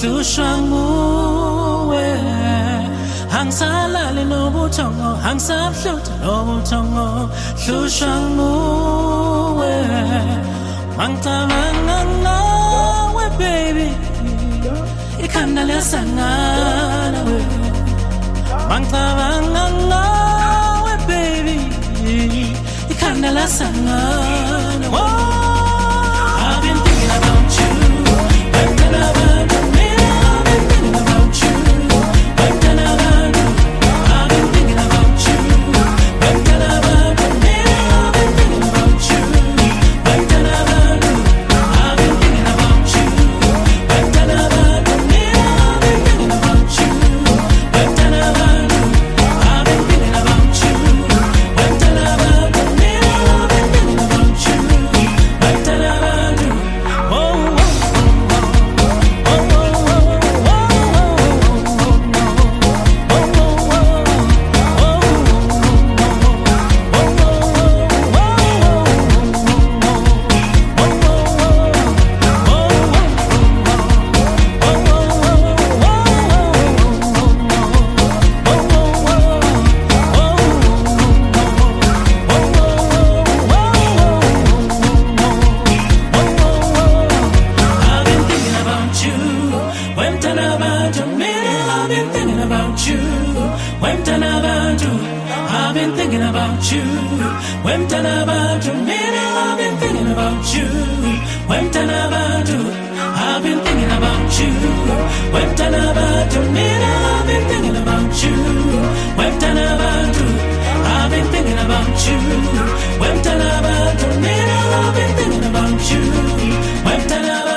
hlushwa nguwe angisalali nobuthongo angisahluthi nobuthongo hlushwa nguwe mangicabanga ngawe baby. Ikhanda liyasangana we mangicabanga ngawe baby. Ikhanda lasangana oh, thinking about you. Wemtana bantu, mina I've been thinking about you. Wemtana bantu, I've been thinking about you. Wemtana bantu, mina I've been thinking about you. Wemtana bantu, I've been thinking about you. Wemtana bantu, mina I've been thinking about you. Wemtana